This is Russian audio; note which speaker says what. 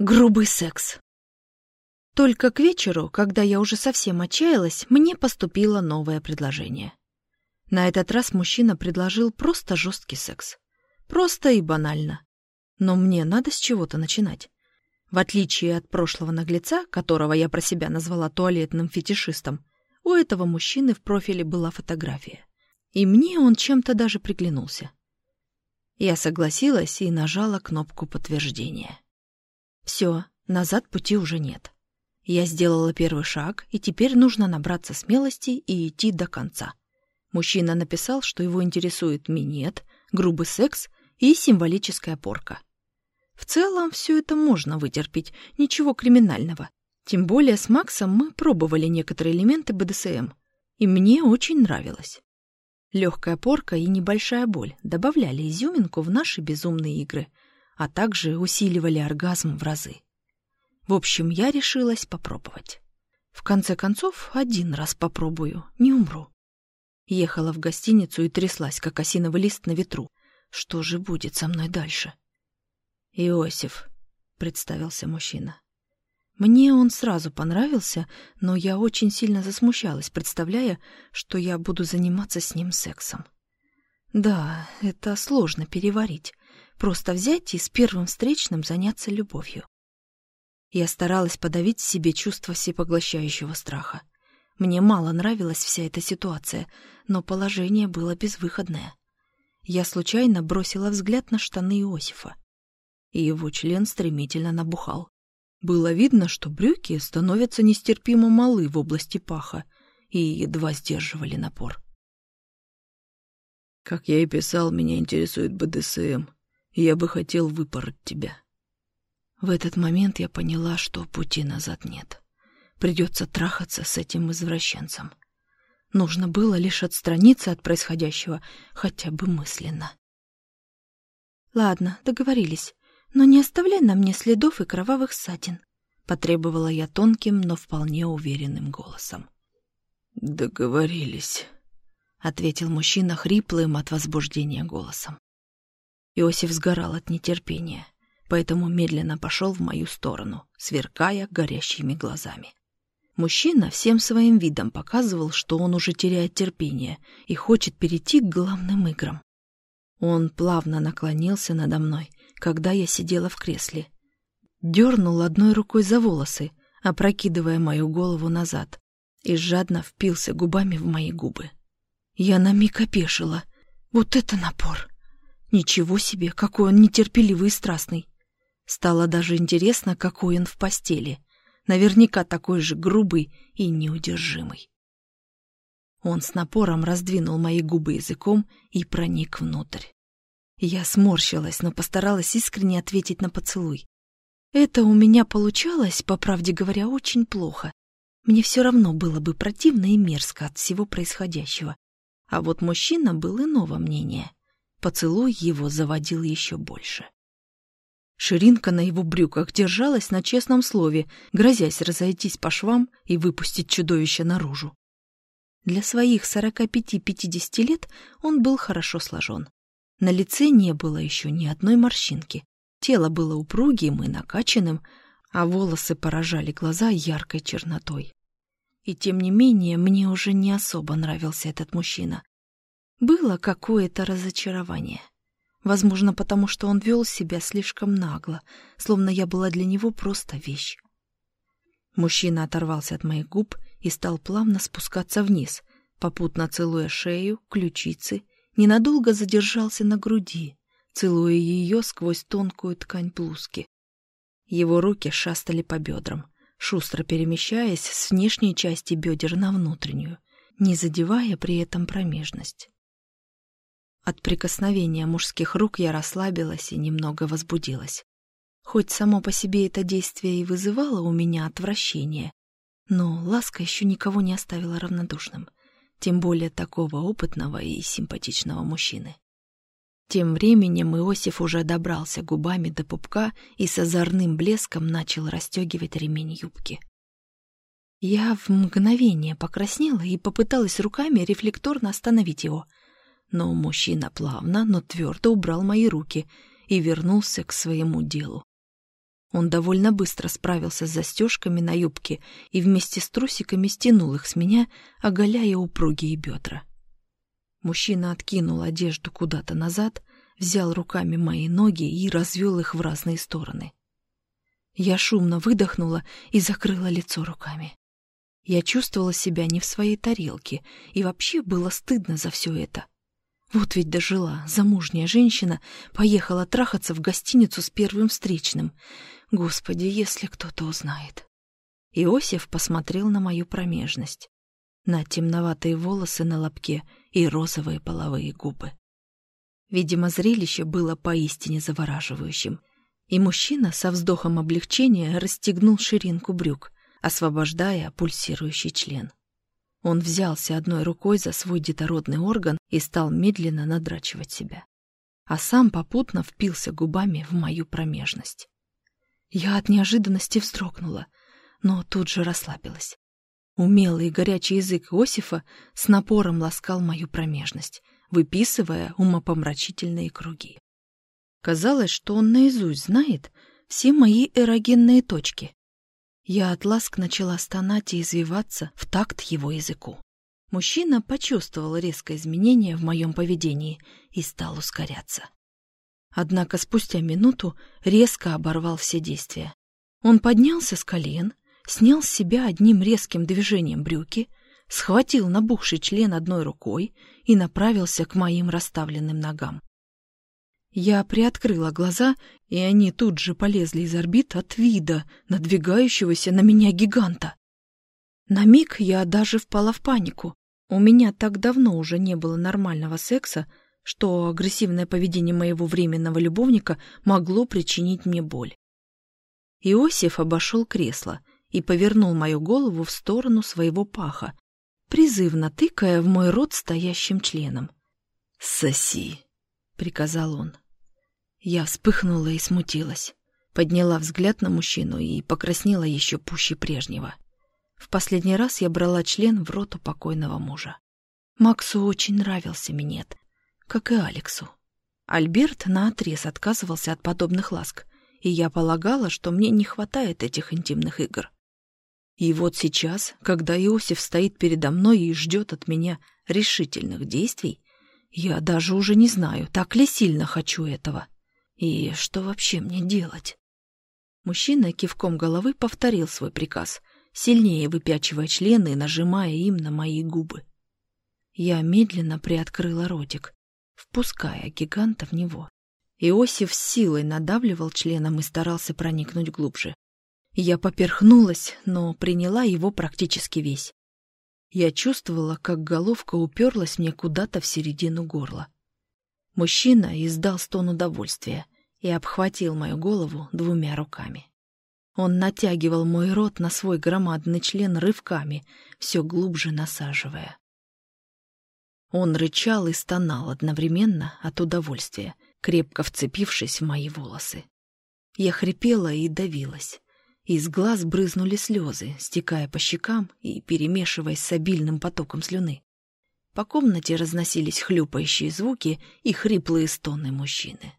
Speaker 1: Грубый секс. Только к вечеру, когда я уже совсем отчаялась, мне поступило новое предложение. На этот раз мужчина предложил просто жесткий секс. Просто и банально. Но мне надо с чего-то начинать. В отличие от прошлого наглеца, которого я про себя назвала туалетным фетишистом, у этого мужчины в профиле была фотография. И мне он чем-то даже приглянулся. Я согласилась и нажала кнопку подтверждения. Все, назад пути уже нет. Я сделала первый шаг, и теперь нужно набраться смелости и идти до конца. Мужчина написал, что его интересует минет, грубый секс и символическая порка. В целом все это можно вытерпеть, ничего криминального. Тем более с Максом мы пробовали некоторые элементы БДСМ, и мне очень нравилось. Легкая порка и небольшая боль добавляли изюминку в наши безумные игры — а также усиливали оргазм в разы. В общем, я решилась попробовать. В конце концов, один раз попробую, не умру. Ехала в гостиницу и тряслась, как осиновый лист на ветру. Что же будет со мной дальше? «Иосиф», — представился мужчина. Мне он сразу понравился, но я очень сильно засмущалась, представляя, что я буду заниматься с ним сексом. Да, это сложно переварить. Просто взять и с первым встречным заняться любовью. Я старалась подавить в себе чувство всепоглощающего страха. Мне мало нравилась вся эта ситуация, но положение было безвыходное. Я случайно бросила взгляд на штаны Иосифа. И его член стремительно набухал. Было видно, что брюки становятся нестерпимо малы в области паха и едва сдерживали напор.
Speaker 2: Как я и писал, меня интересует БДСМ я бы хотел выпороть тебя.
Speaker 1: В этот момент я поняла, что пути назад нет. Придется трахаться с этим извращенцем. Нужно было лишь отстраниться от происходящего, хотя бы мысленно. «Ладно, договорились, но не оставляй на мне следов и кровавых ссадин», — потребовала я тонким, но вполне уверенным голосом.
Speaker 2: «Договорились», — ответил мужчина хриплым от возбуждения голосом.
Speaker 1: Иосиф сгорал от нетерпения, поэтому медленно пошел в мою сторону, сверкая горящими глазами. Мужчина всем своим видом показывал, что он уже теряет терпение и хочет перейти к главным играм. Он плавно наклонился надо мной, когда я сидела в кресле. Дернул одной рукой за волосы, опрокидывая мою голову назад, и жадно впился губами в мои губы. Я на миг опешила. Вот это напор! Ничего себе, какой он нетерпеливый и страстный. Стало даже интересно, какой он в постели. Наверняка такой же грубый и неудержимый. Он с напором раздвинул мои губы языком и проник внутрь. Я сморщилась, но постаралась искренне ответить на поцелуй. Это у меня получалось, по правде говоря, очень плохо. Мне все равно было бы противно и мерзко от всего происходящего. А вот мужчина был иного мнения. Поцелуй его заводил еще больше. Ширинка на его брюках держалась на честном слове, грозясь разойтись по швам и выпустить чудовище наружу. Для своих 45-50 лет он был хорошо сложен. На лице не было еще ни одной морщинки. Тело было упругим и накачанным, а волосы поражали глаза яркой чернотой. И тем не менее, мне уже не особо нравился этот мужчина. Было какое-то разочарование. Возможно, потому что он вел себя слишком нагло, словно я была для него просто вещь. Мужчина оторвался от моих губ и стал плавно спускаться вниз, попутно целуя шею, ключицы, ненадолго задержался на груди, целуя ее сквозь тонкую ткань блузки. Его руки шастали по бедрам, шустро перемещаясь с внешней части бедер на внутреннюю, не задевая при этом промежность. От прикосновения мужских рук я расслабилась и немного возбудилась. Хоть само по себе это действие и вызывало у меня отвращение, но ласка еще никого не оставила равнодушным, тем более такого опытного и симпатичного мужчины. Тем временем Иосиф уже добрался губами до пупка и с озорным блеском начал расстегивать ремень юбки. Я в мгновение покраснела и попыталась руками рефлекторно остановить его — но мужчина плавно, но твердо убрал мои руки и вернулся к своему делу. Он довольно быстро справился с застежками на юбке и вместе с трусиками стянул их с меня, оголяя упругие бедра. Мужчина откинул одежду куда-то назад, взял руками мои ноги и развел их в разные стороны. Я шумно выдохнула и закрыла лицо руками. Я чувствовала себя не в своей тарелке, и вообще было стыдно за все это. Вот ведь дожила, замужняя женщина поехала трахаться в гостиницу с первым встречным. Господи, если кто-то узнает. Иосиф посмотрел на мою промежность, на темноватые волосы на лобке и розовые половые губы. Видимо, зрелище было поистине завораживающим, и мужчина со вздохом облегчения расстегнул ширинку брюк, освобождая пульсирующий член. Он взялся одной рукой за свой детородный орган и стал медленно надрачивать себя. А сам попутно впился губами в мою промежность. Я от неожиданности вздрогнула, но тут же расслабилась. Умелый и горячий язык Иосифа с напором ласкал мою промежность, выписывая умопомрачительные круги. Казалось, что он наизусть знает все мои эрогенные точки, я от ласк начала стонать и извиваться в такт его языку. Мужчина почувствовал резкое изменение в моем поведении и стал ускоряться. Однако спустя минуту резко оборвал все действия. Он поднялся с колен, снял с себя одним резким движением брюки, схватил набухший член одной рукой и направился к моим расставленным ногам. Я приоткрыла глаза, и они тут же полезли из орбит от вида надвигающегося на меня гиганта. На миг я даже впала в панику. У меня так давно уже не было нормального секса, что агрессивное поведение моего временного любовника могло причинить мне боль. Иосиф обошел кресло и повернул мою голову в сторону своего паха, призывно тыкая в мой рот стоящим членом. «Соси!» — приказал он. Я вспыхнула и смутилась. Подняла взгляд на мужчину и покраснела еще пуще прежнего. В последний раз я брала член в рот у покойного мужа. Максу очень нравился минет, как и Алексу. Альберт наотрез отказывался от подобных ласк, и я полагала, что мне не хватает этих интимных игр. И вот сейчас, когда Иосиф стоит передо мной и ждет от меня решительных действий, я даже уже не знаю, так ли сильно хочу этого. И что вообще мне делать? Мужчина кивком головы повторил свой приказ, сильнее выпячивая члены и нажимая им на мои губы. Я медленно приоткрыла ротик, впуская гиганта в него. Иосиф силой надавливал членом и старался проникнуть глубже. Я поперхнулась, но приняла его практически весь. Я чувствовала, как головка уперлась мне куда-то в середину горла. Мужчина издал стон удовольствия и обхватил мою голову двумя руками. Он натягивал мой рот на свой громадный член рывками, все глубже насаживая. Он рычал и стонал одновременно от удовольствия, крепко вцепившись в мои волосы. Я хрипела и давилась. Из глаз брызнули слезы, стекая по щекам и перемешиваясь с обильным потоком слюны. По комнате разносились хлюпающие звуки и хриплые стоны мужчины.